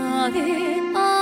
of